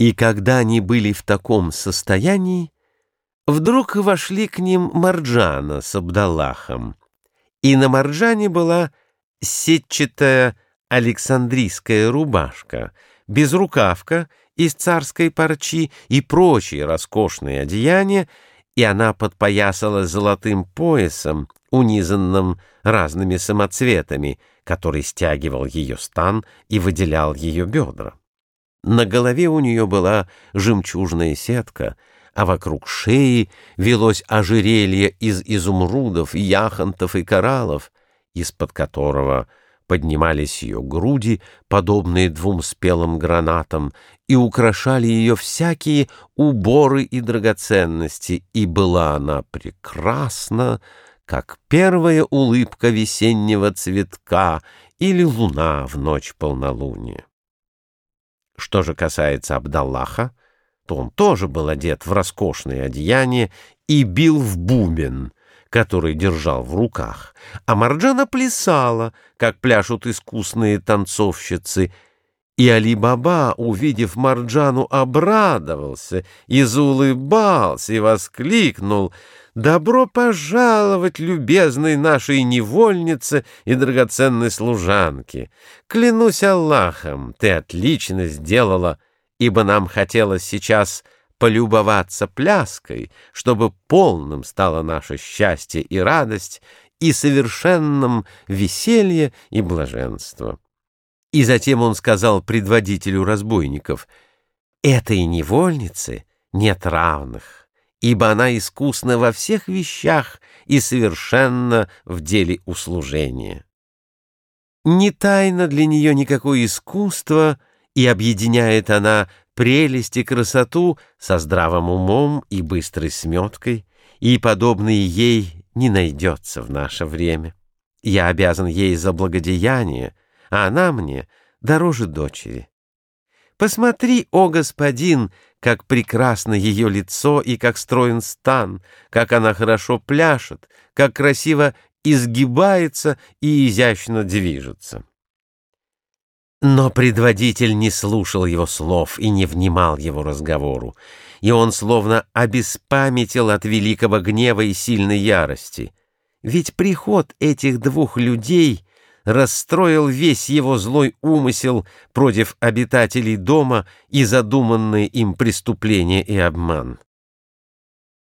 И когда они были в таком состоянии, вдруг вошли к ним Марджана с Абдаллахом, и на Марджане была сетчатая александрийская рубашка, безрукавка из царской парчи и прочие роскошные одеяния, и она подпоясала золотым поясом, унизанным разными самоцветами, который стягивал ее стан и выделял ее бедра. На голове у нее была жемчужная сетка, а вокруг шеи велось ожерелье из изумрудов, яхонтов и кораллов, из-под которого поднимались ее груди, подобные двум спелым гранатам, и украшали ее всякие уборы и драгоценности, и была она прекрасна, как первая улыбка весеннего цветка или луна в ночь полнолуния. Что же касается Абдаллаха, то он тоже был одет в роскошное одеяние и бил в бубен, который держал в руках, а Марджана плясала, как пляшут искусные танцовщицы, и Али-Баба, увидев Марджану, обрадовался и заулыбался и воскликнул «Добро пожаловать, любезной нашей невольнице и драгоценной служанке! Клянусь Аллахом, ты отлично сделала, ибо нам хотелось сейчас полюбоваться пляской, чтобы полным стало наше счастье и радость, и совершенным веселье и блаженство». И затем он сказал предводителю разбойников, «Этой невольнице нет равных, ибо она искусна во всех вещах и совершенно в деле услужения. Не тайно для нее никакое искусство, и объединяет она прелесть и красоту со здравым умом и быстрой сметкой, и подобные ей не найдется в наше время. Я обязан ей за благодеяние, а она мне дороже дочери. Посмотри, о господин, как прекрасно ее лицо и как строен стан, как она хорошо пляшет, как красиво изгибается и изящно движется. Но предводитель не слушал его слов и не внимал его разговору, и он словно обеспамятил от великого гнева и сильной ярости. Ведь приход этих двух людей — расстроил весь его злой умысел против обитателей дома и задуманные им преступления и обман.